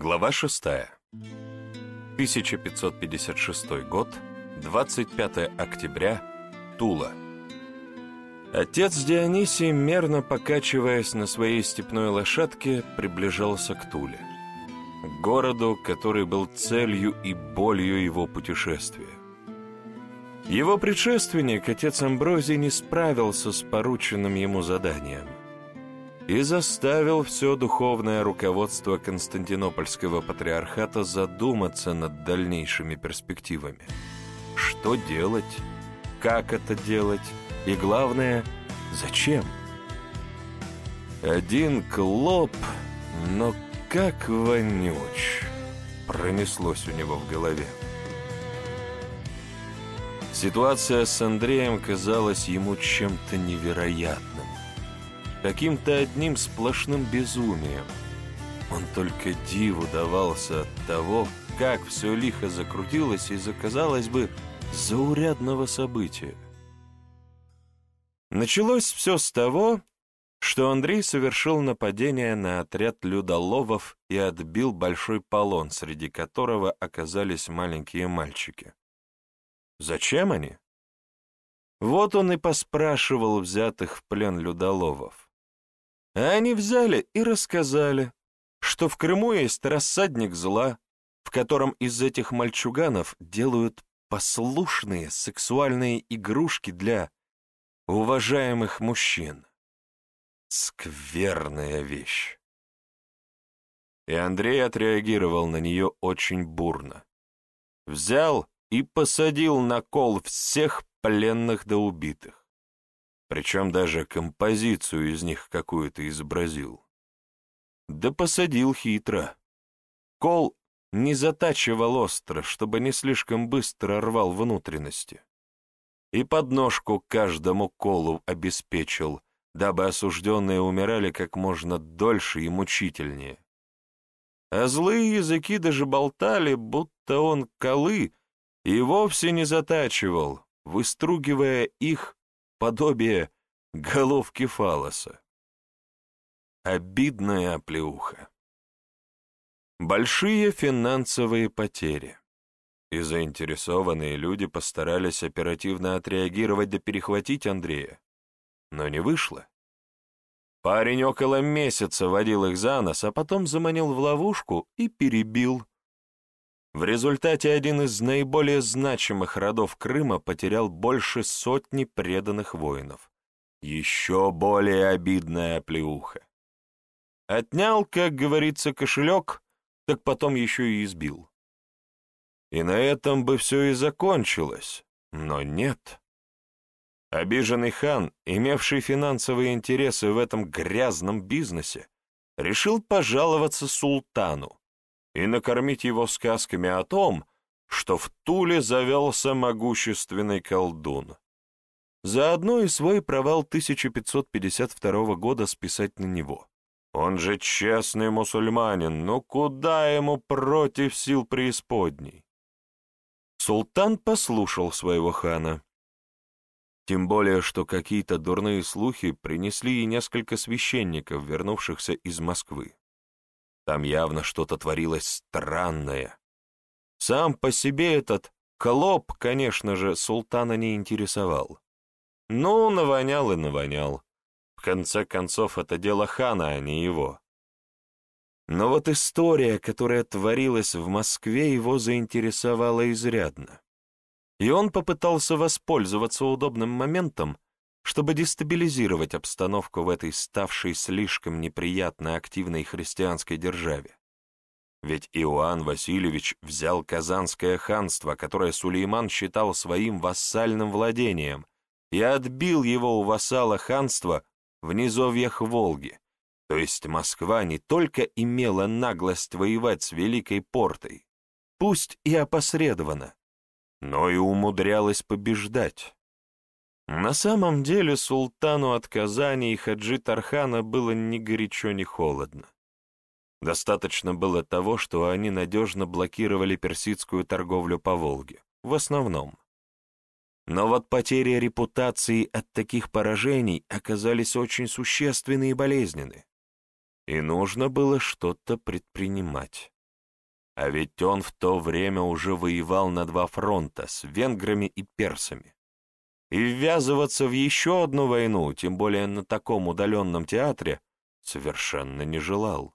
Глава 6. 1556 год, 25 октября, Тула. Отец Дионисий, мерно покачиваясь на своей степной лошадке, приближался к Туле, к городу, который был целью и болью его путешествия. Его предшественник, отец Амброзий, не справился с порученным ему заданием и заставил все духовное руководство Константинопольского патриархата задуматься над дальнейшими перспективами. Что делать, как это делать и, главное, зачем? Один клоп, но как вонюч, пронеслось у него в голове. Ситуация с Андреем казалась ему чем-то невероятным, каким-то одним сплошным безумием. Он только диву давался от того, как все лихо закрутилось из-за, казалось бы, заурядного события. Началось все с того, что Андрей совершил нападение на отряд людоловов и отбил большой полон, среди которого оказались маленькие мальчики. Зачем они? Вот он и поспрашивал взятых в плен людоловов. А они взяли и рассказали, что в Крыму есть рассадник зла, в котором из этих мальчуганов делают послушные сексуальные игрушки для уважаемых мужчин. Скверная вещь. И Андрей отреагировал на нее очень бурно. Взял и посадил на кол всех пленных до убитых. Причем даже композицию из них какую-то изобразил. Да посадил хитро. Кол не затачивал остро, чтобы не слишком быстро рвал внутренности. И подножку каждому колу обеспечил, дабы осужденные умирали как можно дольше и мучительнее. А злые языки даже болтали, будто он колы и вовсе не затачивал, выстругивая их подобие головки фалоса. Обидная оплеуха. Большие финансовые потери. И заинтересованные люди постарались оперативно отреагировать да перехватить Андрея. Но не вышло. Парень около месяца водил их за нос, а потом заманил в ловушку и перебил, в результате один из наиболее значимых родов Крыма потерял больше сотни преданных воинов. Еще более обидная оплеуха. Отнял, как говорится, кошелек, так потом еще и избил. И на этом бы все и закончилось, но нет. Обиженный хан, имевший финансовые интересы в этом грязном бизнесе, решил пожаловаться султану, и накормить его сказками о том, что в Туле завелся могущественный колдун. Заодно и свой провал 1552 года списать на него. Он же честный мусульманин, но куда ему против сил преисподней? Султан послушал своего хана. Тем более, что какие-то дурные слухи принесли и несколько священников, вернувшихся из Москвы. Там явно что-то творилось странное. Сам по себе этот клоп, конечно же, султана не интересовал. Ну, навонял и навонял. В конце концов, это дело хана, а не его. Но вот история, которая творилась в Москве, его заинтересовала изрядно. И он попытался воспользоваться удобным моментом, чтобы дестабилизировать обстановку в этой ставшей слишком неприятно активной христианской державе. Ведь Иоанн Васильевич взял Казанское ханство, которое Сулейман считал своим вассальным владением, и отбил его у вассала ханства в низовьях Волги, то есть Москва не только имела наглость воевать с Великой Портой, пусть и опосредованно, но и умудрялась побеждать. На самом деле султану от Казани и Хаджи Тархана было ни горячо, ни холодно. Достаточно было того, что они надежно блокировали персидскую торговлю по Волге, в основном. Но вот потери репутации от таких поражений оказались очень существенны и болезненны. И нужно было что-то предпринимать. А ведь он в то время уже воевал на два фронта с венграми и персами. И ввязываться в еще одну войну, тем более на таком удаленном театре, совершенно не желал.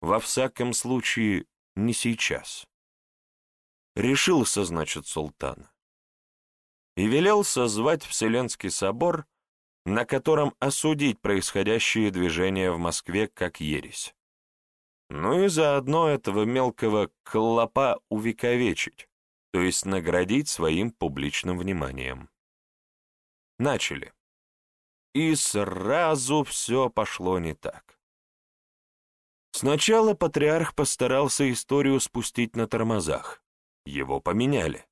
Во всяком случае, не сейчас. Решился, значит, султан. И велел созвать Вселенский собор, на котором осудить происходящие движения в Москве как ересь. Ну и заодно этого мелкого клопа увековечить, то есть наградить своим публичным вниманием. Начали. И сразу все пошло не так. Сначала патриарх постарался историю спустить на тормозах. Его поменяли.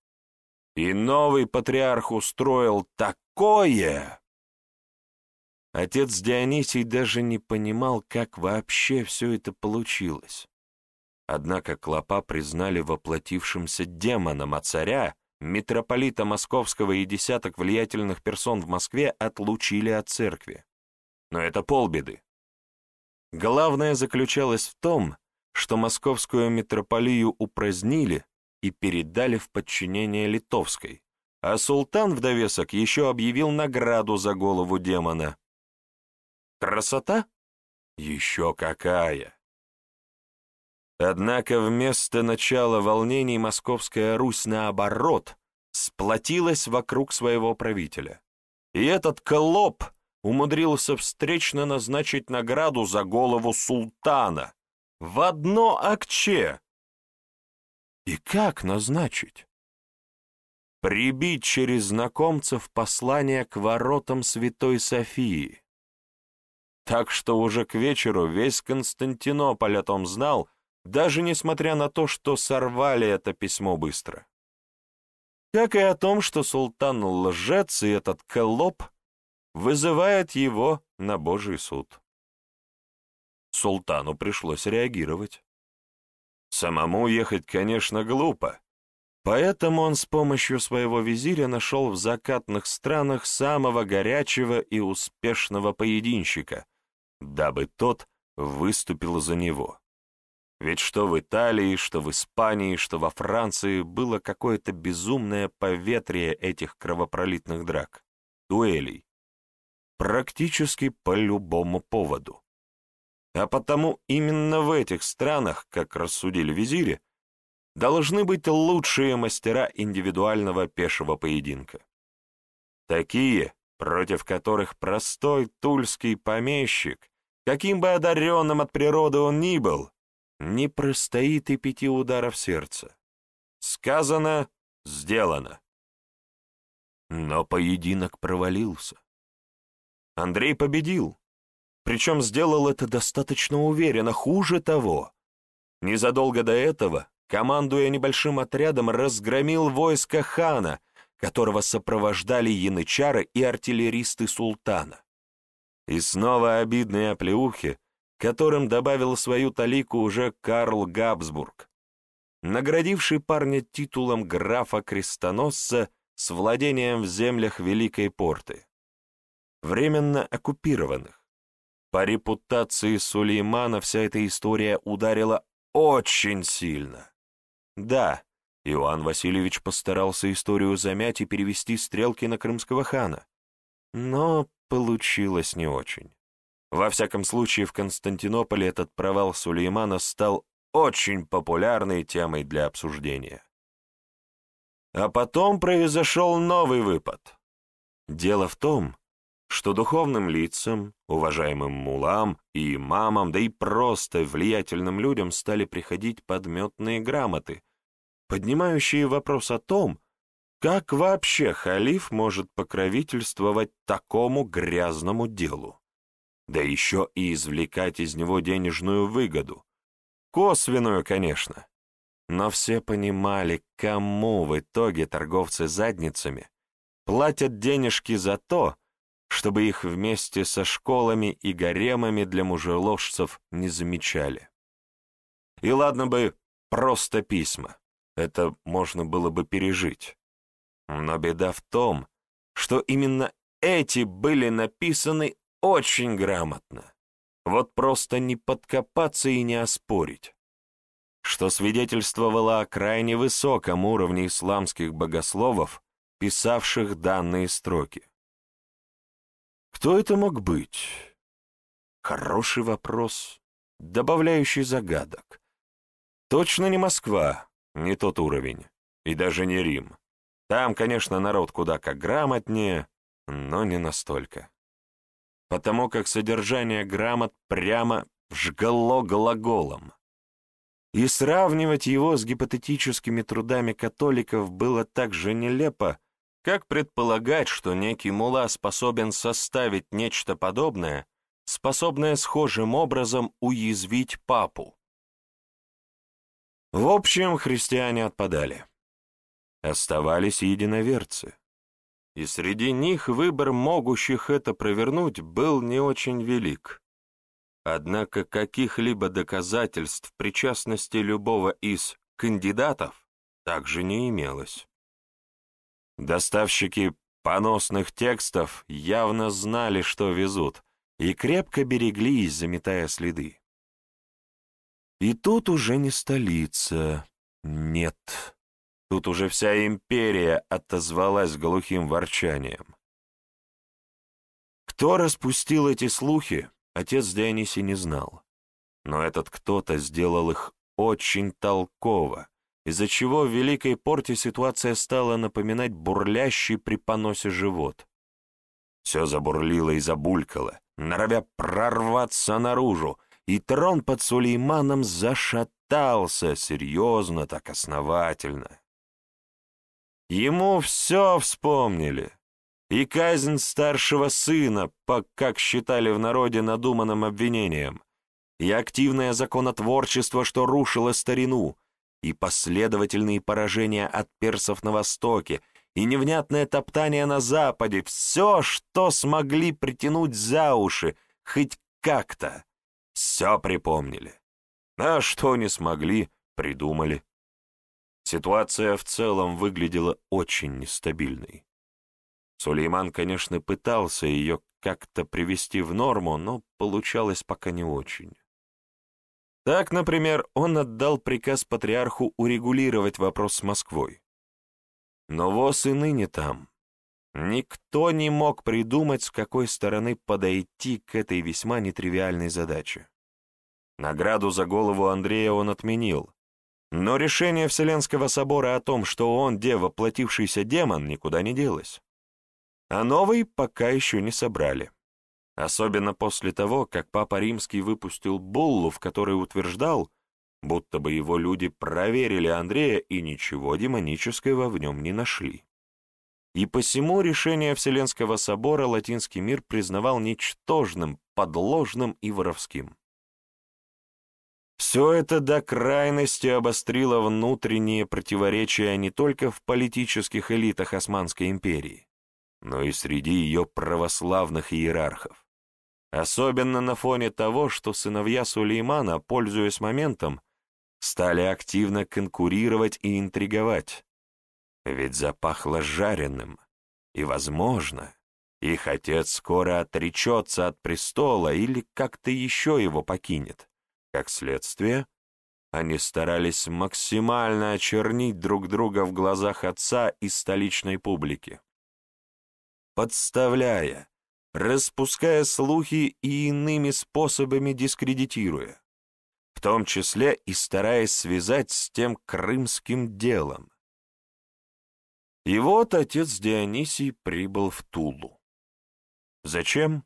И новый патриарх устроил такое! Отец Дионисий даже не понимал, как вообще все это получилось. Однако клопа признали воплотившимся демоном, а царя митрополита Московского и десяток влиятельных персон в Москве отлучили от церкви. Но это полбеды. Главное заключалось в том, что московскую митрополию упразднили и передали в подчинение литовской, а султан в довесок еще объявил награду за голову демона. Красота? Еще какая! Однако вместо начала волнений Московская Русь, наоборот, сплотилась вокруг своего правителя. И этот колоп умудрился встречно назначить награду за голову султана в одно акче. И как назначить? Прибить через знакомцев послание к воротам Святой Софии. Так что уже к вечеру весь Константинополь о том знал, даже несмотря на то, что сорвали это письмо быстро. Как и о том, что султан лжец и этот колоп вызывает его на Божий суд. Султану пришлось реагировать. Самому ехать, конечно, глупо, поэтому он с помощью своего визиря нашел в закатных странах самого горячего и успешного поединщика, дабы тот выступил за него. Ведь что в Италии, что в Испании, что во Франции было какое-то безумное поветрие этих кровопролитных драк, дуэлей. Практически по любому поводу. А потому именно в этих странах, как рассудили визири, должны быть лучшие мастера индивидуального пешего поединка. Такие, против которых простой тульский помещик, каким бы одаренным от природы он ни был, не простоит и пяти ударов сердца. Сказано, сделано. Но поединок провалился. Андрей победил, причем сделал это достаточно уверенно, хуже того. Незадолго до этого, командуя небольшим отрядом, разгромил войско хана, которого сопровождали янычары и артиллеристы султана. И снова обидные оплеухи, которым добавил свою талику уже Карл Габсбург, наградивший парня титулом графа-крестоносца с владением в землях Великой Порты, временно оккупированных. По репутации Сулеймана вся эта история ударила очень сильно. Да, Иоанн Васильевич постарался историю замять и перевести стрелки на крымского хана, но получилось не очень. Во всяком случае, в Константинополе этот провал Сулеймана стал очень популярной темой для обсуждения. А потом произошел новый выпад. Дело в том, что духовным лицам, уважаемым мулам и имамам, да и просто влиятельным людям стали приходить подметные грамоты, поднимающие вопрос о том, как вообще халиф может покровительствовать такому грязному делу да еще и извлекать из него денежную выгоду. Косвенную, конечно. Но все понимали, кому в итоге торговцы задницами платят денежки за то, чтобы их вместе со школами и гаремами для мужеложцев не замечали. И ладно бы просто письма, это можно было бы пережить. Но беда в том, что именно эти были написаны очень грамотно. Вот просто не подкопаться и не оспорить. что свидетельствовало о крайне высоком уровне исламских богословов, писавших данные строки. Кто это мог быть? Хороший вопрос, добавляющий загадок. Точно не Москва, не тот уровень, и даже не Рим. Там, конечно, народ куда как грамотнее, но не настолько. Потому как содержание грамот прямо жгало глаголом. И сравнивать его с гипотетическими трудами католиков было так же нелепо, как предполагать, что некий мула способен составить нечто подобное, способное схожим образом уязвить папу? В общем, христиане отпадали. Оставались единоверцы. И среди них выбор могущих это провернуть был не очень велик. Однако каких-либо доказательств причастности любого из кандидатов также не имелось. Доставщики поносных текстов явно знали, что везут, и крепко береглись, заметая следы. И тут уже не столица, нет. Тут уже вся империя отозвалась глухим ворчанием. Кто распустил эти слухи, отец Дионисий не знал. Но этот кто-то сделал их очень толково, из-за чего в Великой Порте ситуация стала напоминать бурлящий при поносе живот. Все забурлило и забулькало, норовя прорваться наружу, и трон под Сулейманом зашатался серьезно, так основательно. Ему все вспомнили. И казнь старшего сына, по, как считали в народе, надуманным обвинением, и активное законотворчество, что рушило старину, и последовательные поражения от персов на востоке, и невнятное топтание на западе, все, что смогли притянуть за уши, хоть как-то, все припомнили. А что не смогли, придумали. Ситуация в целом выглядела очень нестабильной. Сулейман, конечно, пытался ее как-то привести в норму, но получалось пока не очень. Так, например, он отдал приказ патриарху урегулировать вопрос с Москвой. Но ВОЗ и ныне там. Никто не мог придумать, с какой стороны подойти к этой весьма нетривиальной задаче. Награду за голову Андрея он отменил, но решение Вселенского собора о том, что он дева, платившийся демон, никуда не делось. А новый пока еще не собрали. Особенно после того, как Папа Римский выпустил буллу, в которой утверждал, будто бы его люди проверили Андрея и ничего демонического в нем не нашли. И посему решение Вселенского собора латинский мир признавал ничтожным, подложным и воровским. Все это до крайности обострило внутренние противоречия не только в политических элитах Османской империи, но и среди ее православных иерархов. Особенно на фоне того, что сыновья Сулеймана, пользуясь моментом, стали активно конкурировать и интриговать. Ведь запахло жареным, и, возможно, их отец скоро отречется от престола или как-то еще его покинет. Как следствие, они старались максимально очернить друг друга в глазах отца и столичной публики. Подставляя, распуская слухи и иными способами дискредитируя, в том числе и стараясь связать с тем крымским делом. И вот отец Дионисий прибыл в Тулу. Зачем?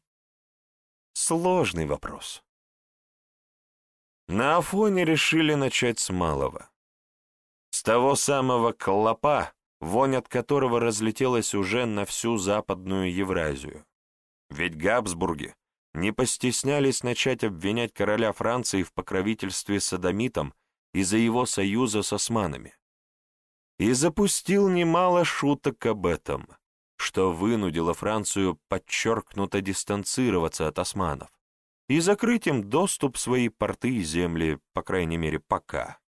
Сложный вопрос. На Афоне решили начать с малого. С того самого клопа, вонь от которого разлетелась уже на всю Западную Евразию. Ведь Габсбурги не постеснялись начать обвинять короля Франции в покровительстве садомитам из-за его союза с османами. И запустил немало шуток об этом, что вынудило Францию подчеркнуто дистанцироваться от османов и закрыть им доступ в свои порты и земли, по крайней мере, пока.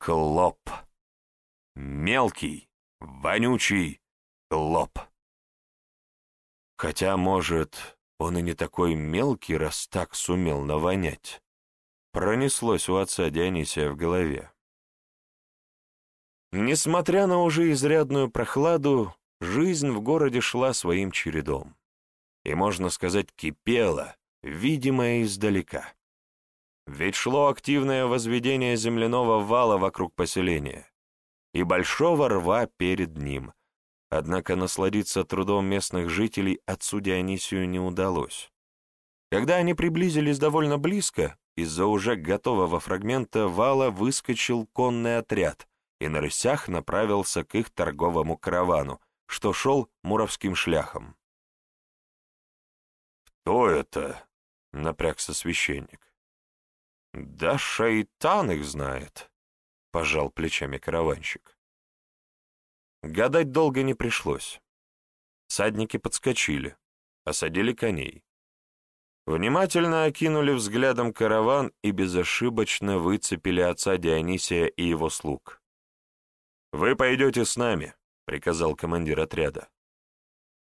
Хлоп. Мелкий, вонючий хлоп. Хотя, может, он и не такой мелкий, раз так сумел навонять. пронеслось у отца Дионисия в голове. Несмотря на уже изрядную прохладу, жизнь в городе шла своим чередом. И, можно сказать, кипела, видимая издалека. Ведь шло активное возведение земляного вала вокруг поселения и большого рва перед ним. Однако насладиться трудом местных жителей отцу Дионисию не удалось. Когда они приблизились довольно близко, из-за уже готового фрагмента вала выскочил конный отряд и на рысях направился к их торговому каравану, что шел муровским шляхом. «Кто это?» — напрягся священник. «Да шайтан их знает», — пожал плечами караванщик. Гадать долго не пришлось. Садники подскочили, осадили коней. Внимательно окинули взглядом караван и безошибочно выцепили отца Дионисия и его слуг. «Вы пойдете с нами», — приказал командир отряда.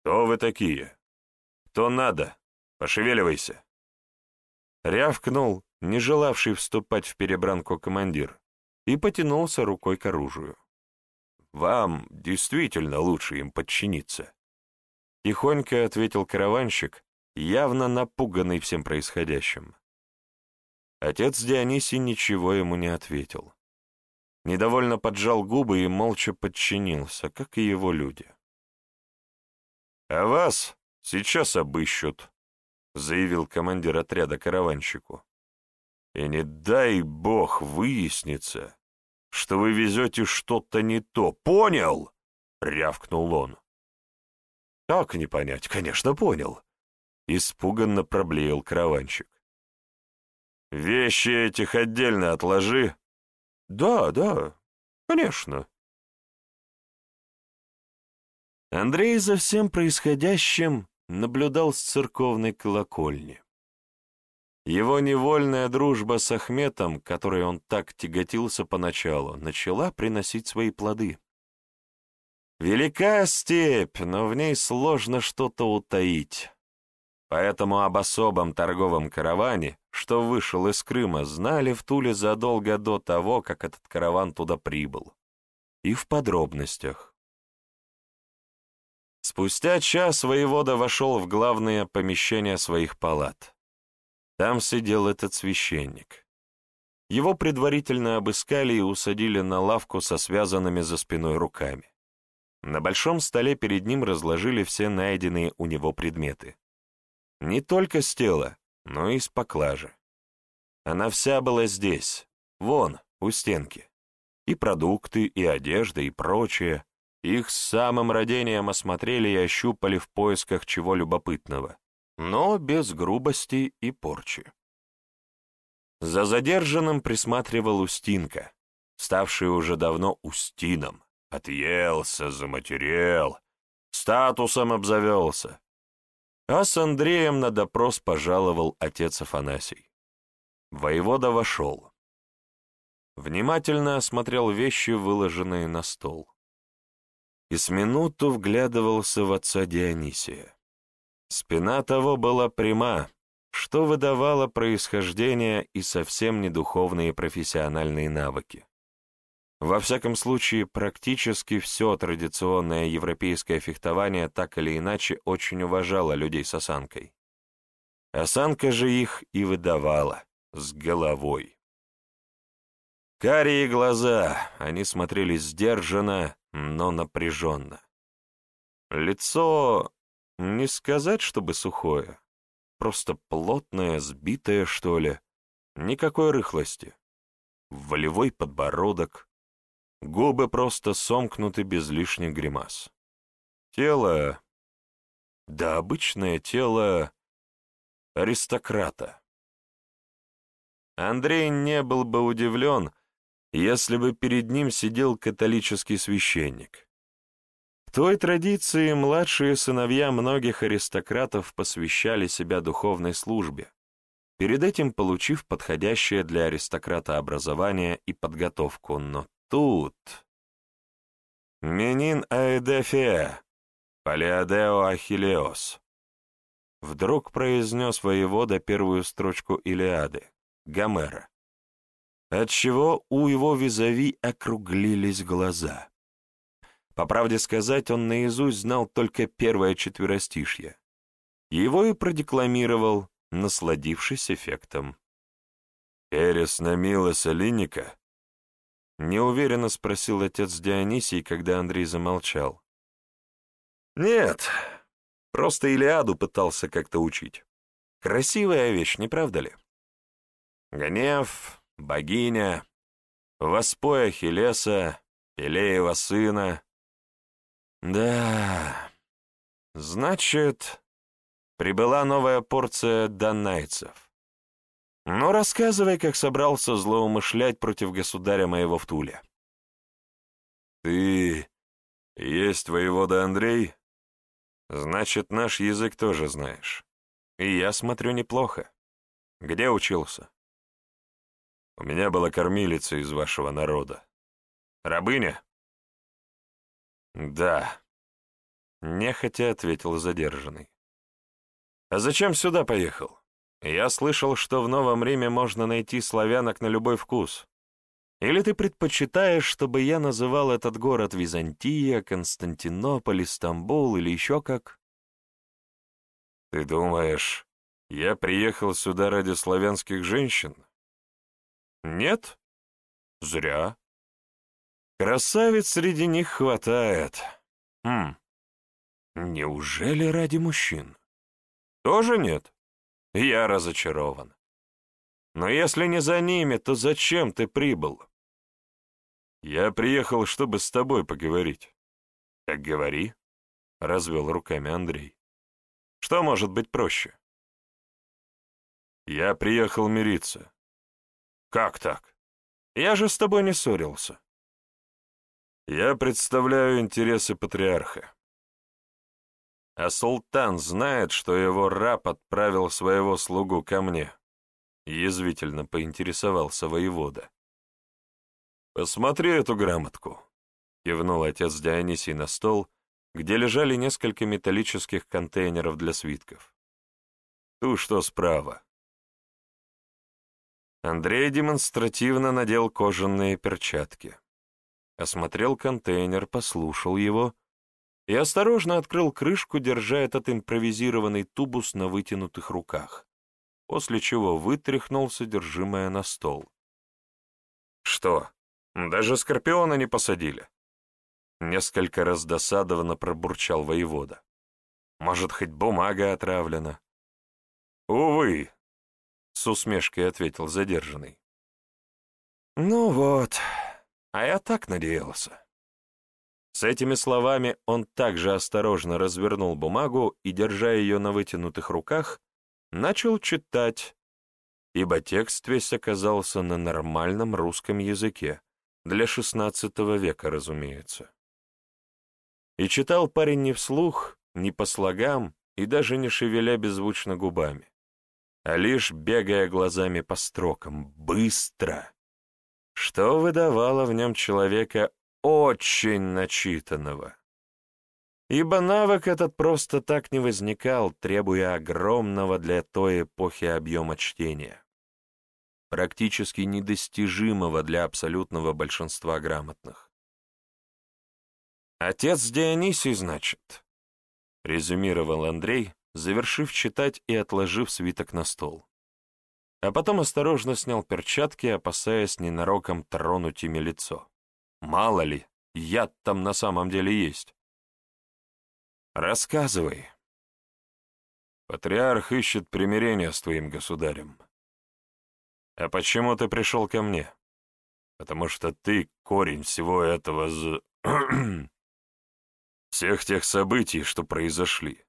«Кто вы такие? Кто надо? Пошевеливайся!» Рявкнул, не желавший вступать в перебранку командир, и потянулся рукой к оружию. «Вам действительно лучше им подчиниться», — тихонько ответил караванщик, явно напуганный всем происходящим. Отец Дионисий ничего ему не ответил. Недовольно поджал губы и молча подчинился, как и его люди. «А вас сейчас обыщут», — заявил командир отряда караванщику. «И не дай бог выяснится, что вы везете что-то не то. Понял?» — рявкнул он. «Как не понять? Конечно, понял», — испуганно проблеял караванщик. «Вещи этих отдельно отложи», да, да, конечно. Андрей за всем происходящим наблюдал с церковной колокольни. Его невольная дружба с Ахметом, которой он так тяготился поначалу, начала приносить свои плоды. Велика степь, но в ней сложно что-то утаить. Поэтому об особом торговом караване, что вышел из Крыма, знали в Туле задолго до того, как этот караван туда прибыл. И в подробностях. Спустя час воевода вошел в главное помещение своих палат. Там сидел этот священник. Его предварительно обыскали и усадили на лавку со связанными за спиной руками. На большом столе перед ним разложили все найденные у него предметы. Не только с тела, но и с поклажи. Она вся была здесь, вон, у стенки. И продукты, и одежда, и прочее. Их с самым родением осмотрели и ощупали в поисках чего любопытного, но без грубости и порчи. За задержанным присматривал Устинка, ставший уже давно Устином. Отъелся, заматерел, статусом обзавелся, а с Андреем на допрос пожаловал отец Афанасий. Воевода вошел. Внимательно осмотрел вещи, выложенные на стол. И с минуту вглядывался в отца Дионисия. Спина того была пряма, что выдавало происхождение и совсем не духовные профессиональные навыки. Во всяком случае, практически все традиционное европейское фехтование так или иначе очень уважало людей с осанкой. Осанка же их и выдавала, с головой. Карие глаза, они смотрели сдержанно, но напряженно. Лицо, не сказать, чтобы сухое, просто плотное, сбитое, что ли, никакой рыхлости. Волевой подбородок, Губы просто сомкнуты без лишних гримас. Тело... Да обычное тело аристократа. Андрей не был бы удивлен, если бы перед ним сидел католический священник. В той традиции младшие сыновья многих аристократов посвящали себя духовной службе, перед этим получив подходящее для аристократа образование и подготовку, но тут. Менин Аэдефе, Палеодео Ахиллеос. Вдруг произнес воевода первую строчку Илиады, Гомера. Отчего у его визави округлились глаза. По правде сказать, он наизусть знал только первое четверостишье. Его и продекламировал, насладившись эффектом. «Эрес на Милоса Линника?» — неуверенно спросил отец Дионисий, когда Андрей замолчал. «Нет, просто Илиаду пытался как-то учить. Красивая вещь, не правда ли? Гнев, богиня, воспой Ахиллеса, Пелеева сына. Да, значит, прибыла новая порция донайцев. Ну, рассказывай, как собрался злоумышлять против государя моего в Туле. Ты есть воевода Андрей? Значит, наш язык тоже знаешь. И я смотрю неплохо. Где учился? У меня была кормилица из вашего народа. Рабыня? Да. Нехотя ответил задержанный. А зачем сюда поехал? Я слышал, что в Новом Риме можно найти славянок на любой вкус. Или ты предпочитаешь, чтобы я называл этот город Византия, Константинополь, Стамбул или еще как? Ты думаешь, я приехал сюда ради славянских женщин? Нет? Зря. Красавиц среди них хватает. Хм. Неужели ради мужчин? Тоже нет? Я разочарован. Но если не за ними, то зачем ты прибыл? Я приехал, чтобы с тобой поговорить. Так говори, — развел руками Андрей. Что может быть проще? Я приехал мириться. Как так? Я же с тобой не ссорился. Я представляю интересы патриарха. А султан знает, что его раб отправил своего слугу ко мне. Язвительно поинтересовался воевода. «Посмотри эту грамотку», — кивнул отец Дионисий на стол, где лежали несколько металлических контейнеров для свитков. «Ту, что справа». Андрей демонстративно надел кожаные перчатки. Осмотрел контейнер, послушал его и осторожно открыл крышку, держа этот импровизированный тубус на вытянутых руках, после чего вытряхнул содержимое на стол. «Что, даже скорпиона не посадили?» Несколько раз досадованно пробурчал воевода. «Может, хоть бумага отравлена?» «Увы», — с усмешкой ответил задержанный. «Ну вот, а я так надеялся». С этими словами он также осторожно развернул бумагу и, держа ее на вытянутых руках, начал читать, ибо текст весь оказался на нормальном русском языке, для XVI века, разумеется. И читал парень не вслух, не по слогам и даже не шевеля беззвучно губами, лишь бегая глазами по строкам, быстро, что выдавало в нем человека очень начитанного. Ибо навык этот просто так не возникал, требуя огромного для той эпохи объема чтения, практически недостижимого для абсолютного большинства грамотных. «Отец Дионисий, значит», — резюмировал Андрей, завершив читать и отложив свиток на стол. А потом осторожно снял перчатки, опасаясь ненароком тронуть ими лицо. Мало ли, яд там на самом деле есть. «Рассказывай». «Патриарх ищет примирения с твоим государем». «А почему ты пришел ко мне?» «Потому что ты корень всего этого з... всех тех событий, что произошли.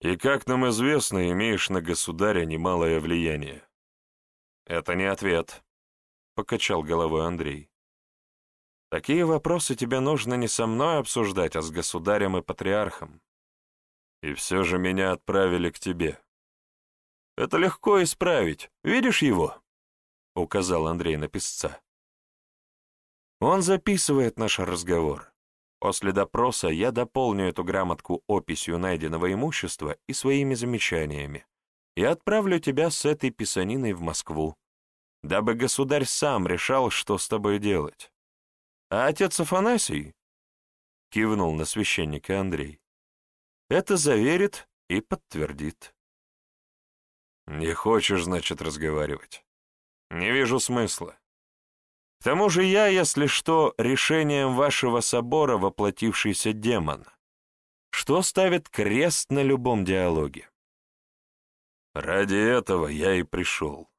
И, как нам известно, имеешь на государя немалое влияние. Это не ответ, — покачал головой Андрей. Такие вопросы тебе нужно не со мной обсуждать, а с государем и патриархом. И все же меня отправили к тебе. Это легко исправить. Видишь его? — указал Андрей на писца. Он записывает наш разговор. После допроса я дополню эту грамотку описью найденного имущества и своими замечаниями и отправлю тебя с этой писаниной в Москву. дабы государь сам решал, что с тобой делать. А отец Афанасий, — кивнул на священника Андрей, — это заверит и подтвердит. Не хочешь, значит, разговаривать? Не вижу смысла. К тому же я, если что, решением вашего собора воплотившийся демон, что ставит крест на любом диалоге. Ради этого я и пришел.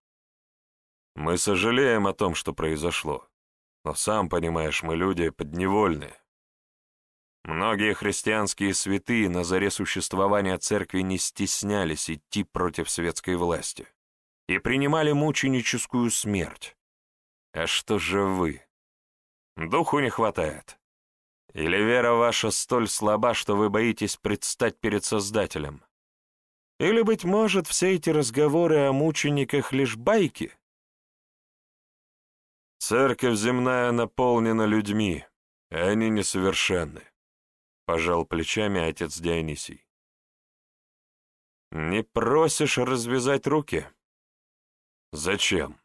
Мы сожалеем о том, что произошло, но, сам понимаешь, мы люди подневольные. Многие христианские святые на заре существования церкви не стеснялись идти против светской власти и принимали мученическую смерть. А что же вы? Духу не хватает. Или вера ваша столь слаба, что вы боитесь предстать перед Создателем? Или, быть может, все эти разговоры о мучениках лишь байки? Церковь земная наполнена людьми, и они несовершенны, — пожал плечами отец Дионисий. Не просишь развязать руки? Зачем?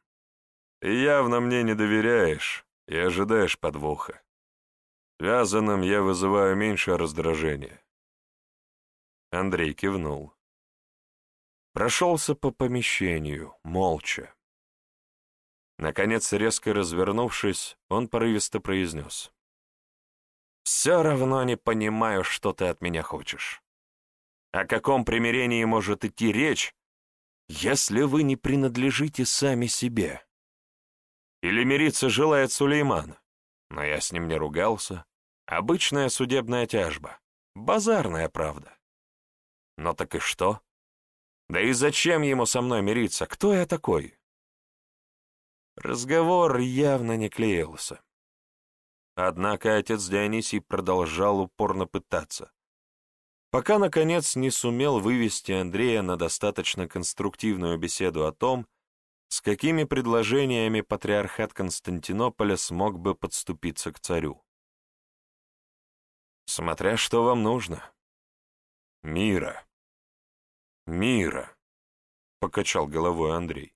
Явно мне не доверяешь и ожидаешь подвоха. Вязаным я вызываю меньше раздражения. Андрей кивнул. Прошелся по помещению, молча. Наконец, резко развернувшись, он порывисто произнес. «Все равно не понимаю, что ты от меня хочешь. О каком примирении может идти речь, если вы не принадлежите сами себе?» Или мириться желает Сулейман. Но я с ним не ругался. Обычная судебная тяжба. Базарная правда. Но так и что? Да и зачем ему со мной мириться? Кто я такой? Разговор явно не клеился. Однако отец Дионисий продолжал упорно пытаться, пока, наконец, не сумел вывести Андрея на достаточно конструктивную беседу о том, с какими предложениями патриархат Константинополя смог бы подступиться к царю? Смотря что вам нужно. Мира. Мира, — покачал головой Андрей.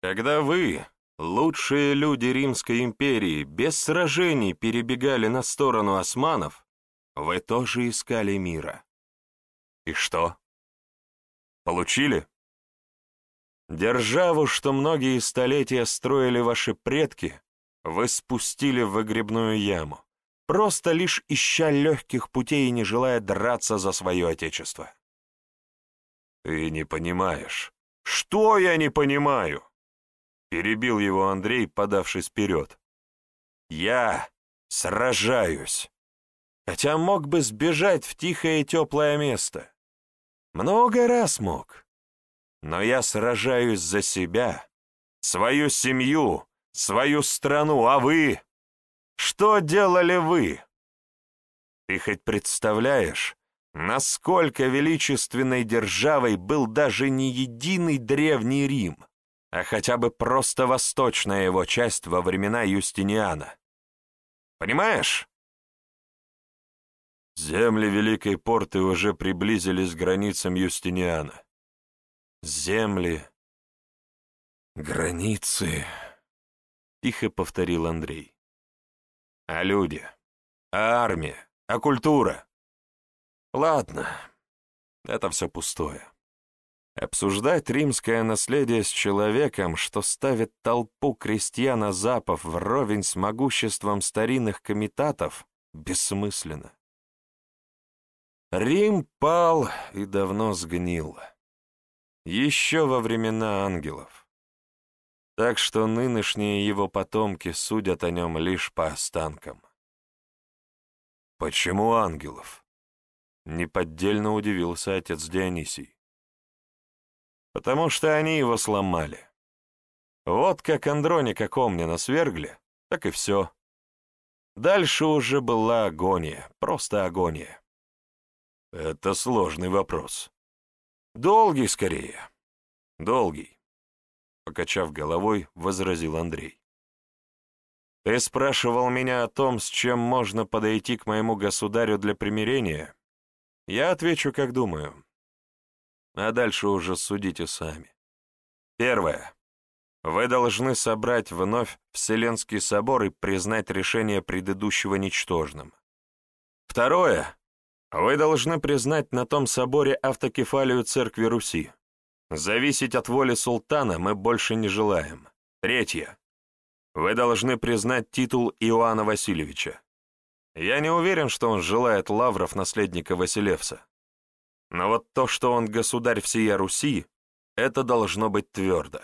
Когда вы, лучшие люди Римской империи, без сражений перебегали на сторону османов, вы тоже искали мира. И что? Получили? Державу, что многие столетия строили ваши предки, вы спустили в выгребную яму, просто лишь ища легких путей и не желая драться за свое отечество. Ты не понимаешь. Что я не понимаю? Перебил его Андрей, подавшись вперед. Я сражаюсь. Хотя мог бы сбежать в тихое и теплое место. Много раз мог но я сражаюсь за себя, свою семью, свою страну, а вы? Что делали вы? Ты хоть представляешь, насколько величественной державой был даже не единый Древний Рим, а хотя бы просто восточная его часть во времена Юстиниана? Понимаешь? Земли Великой Порты уже приблизились к границам Юстиниана земли, границы, — тихо повторил Андрей. А люди, а армия, а культура? Ладно, это все пустое. Обсуждать римское наследие с человеком, что ставит толпу крестьян-азапов вровень с могуществом старинных комитатов, бессмысленно. Рим пал и давно сгнил еще во времена ангелов. Так что нынешние его потомки судят о нем лишь по останкам. «Почему ангелов?» — неподдельно удивился отец Дионисий. «Потому что они его сломали. Вот как Андроника Комнина свергли, так и все. Дальше уже была агония, просто агония». «Это сложный вопрос», Долгий скорее. Долгий. Покачав головой, возразил Андрей. Ты спрашивал меня о том, с чем можно подойти к моему государю для примирения? Я отвечу, как думаю. А дальше уже судите сами. Первое. вы должны собрать вновь Вселенский собор и признать решение предыдущего ничтожным. Второе. Вы должны признать на том соборе автокефалию Церкви Руси. Зависеть от воли султана мы больше не желаем. Третье. Вы должны признать титул Иоанна Васильевича. Я не уверен, что он желает лавров наследника Василевса. Но вот то, что он государь всея Руси, это должно быть твердо.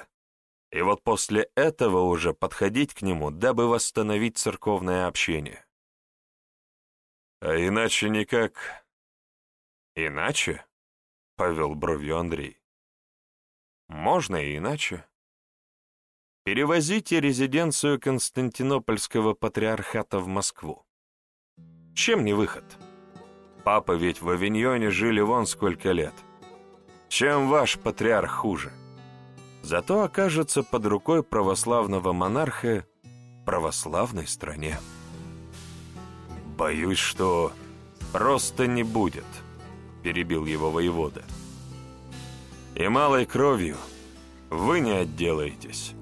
И вот после этого уже подходить к нему, дабы восстановить церковное общение. А иначе никак... Иначе? — повел бровью Андрей. Можно и иначе. Перевозите резиденцию Константинопольского патриархата в Москву. Чем не выход? Папа ведь в Авиньоне жили вон сколько лет. Чем ваш патриарх хуже? Зато окажется под рукой православного монарха православной стране. Боюсь, что просто не будет, перебил его воевода. И малой кровью вы не отделаетесь.